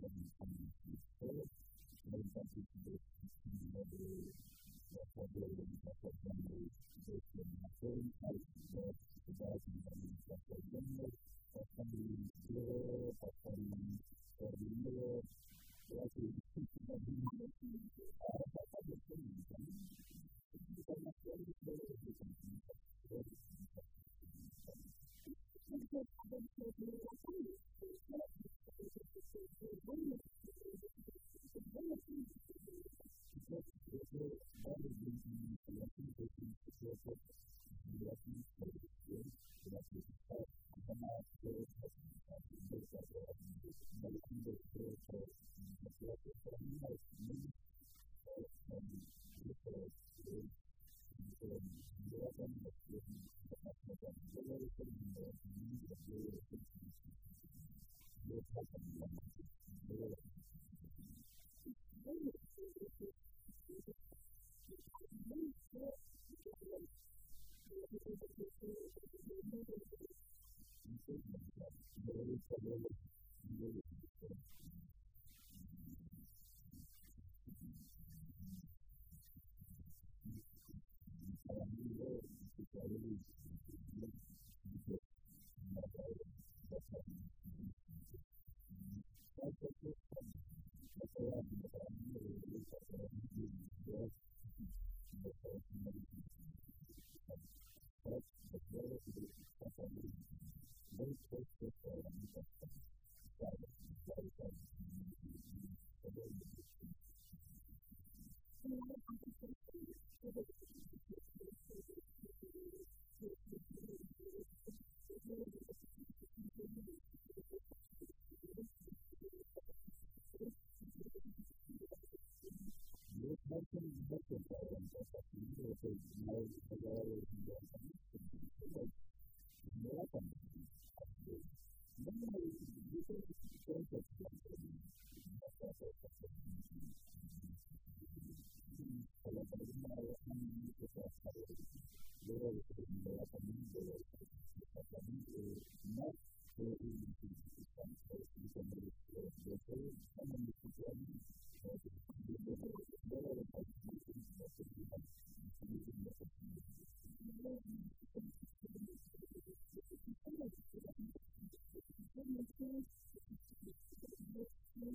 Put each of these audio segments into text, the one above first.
Thank you. Quantas bocas falamos essa comida, essas mãos, agora, e essa comida, não é para mim.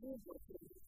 Jesus is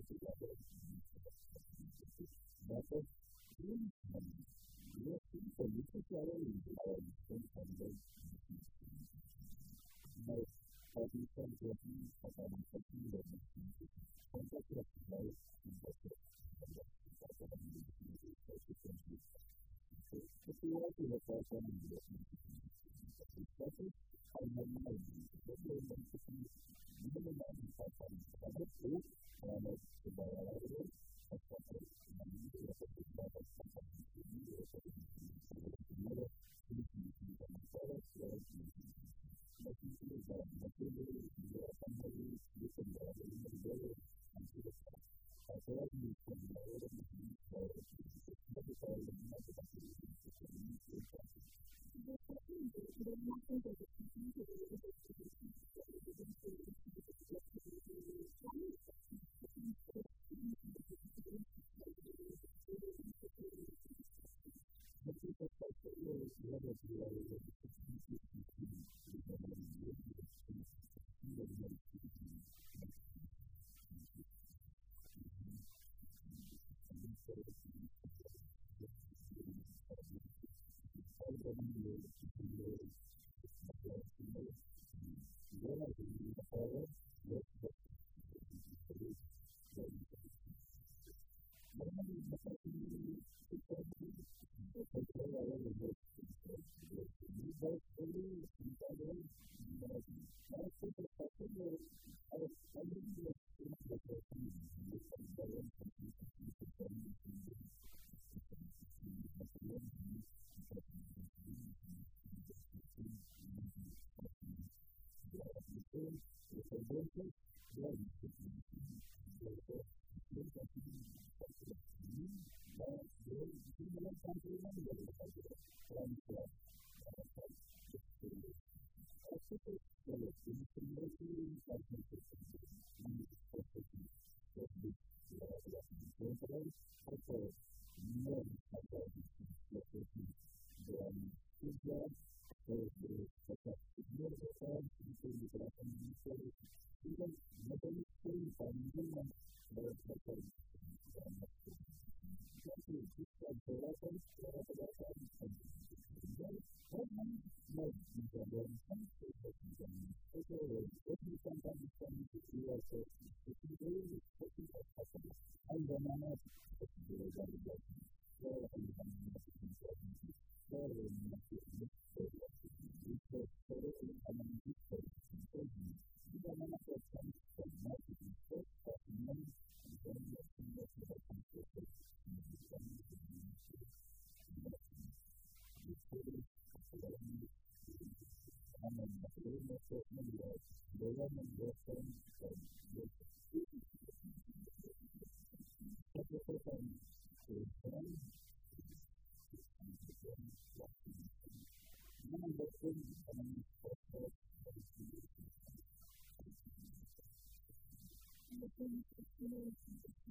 और दूसरा जो है पता नहीं सकती है कौन सा क्या है इसलिए कि वो पैसा नहीं देता है और मरना नहीं तो वो मन किसी नहीं मान सकता है तो हमारे सुबह वाले अच्छा है नहीं ये सब कुछ बात है ये सब कुछ मेरे लिए ये सब कुछ है la name. Thank you. の人を見るように、動画の動画を見るように、そしてそれから、それから、なんで、そういうふうに、Thank you.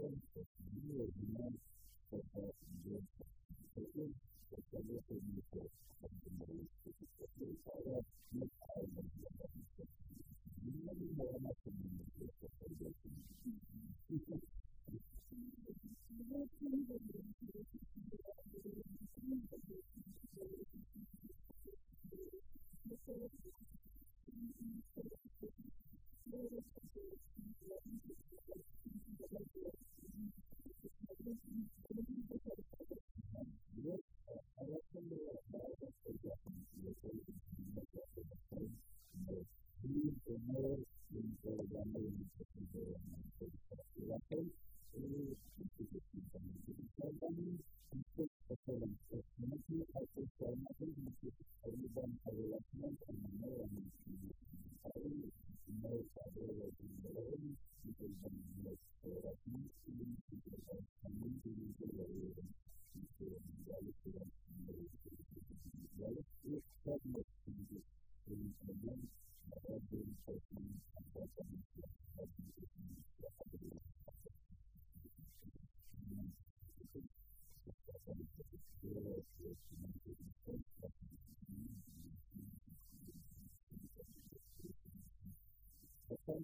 Thank you.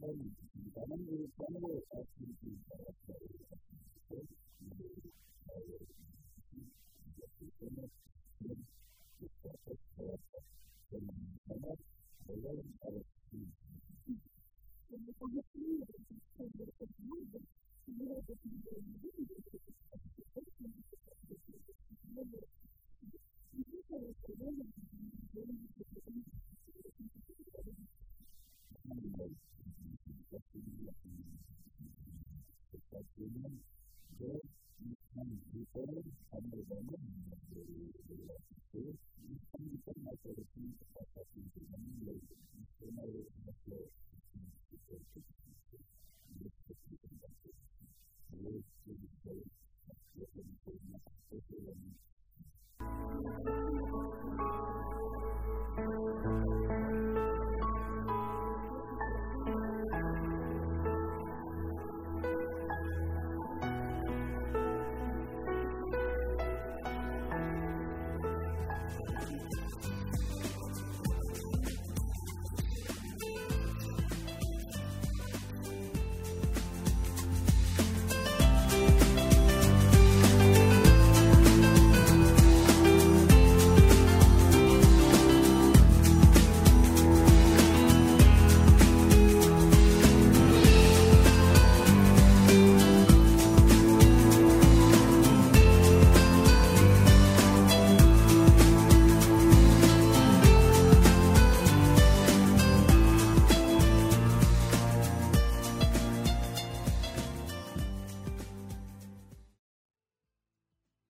believe you. I mean, there is one way of actually doing that. do it. them.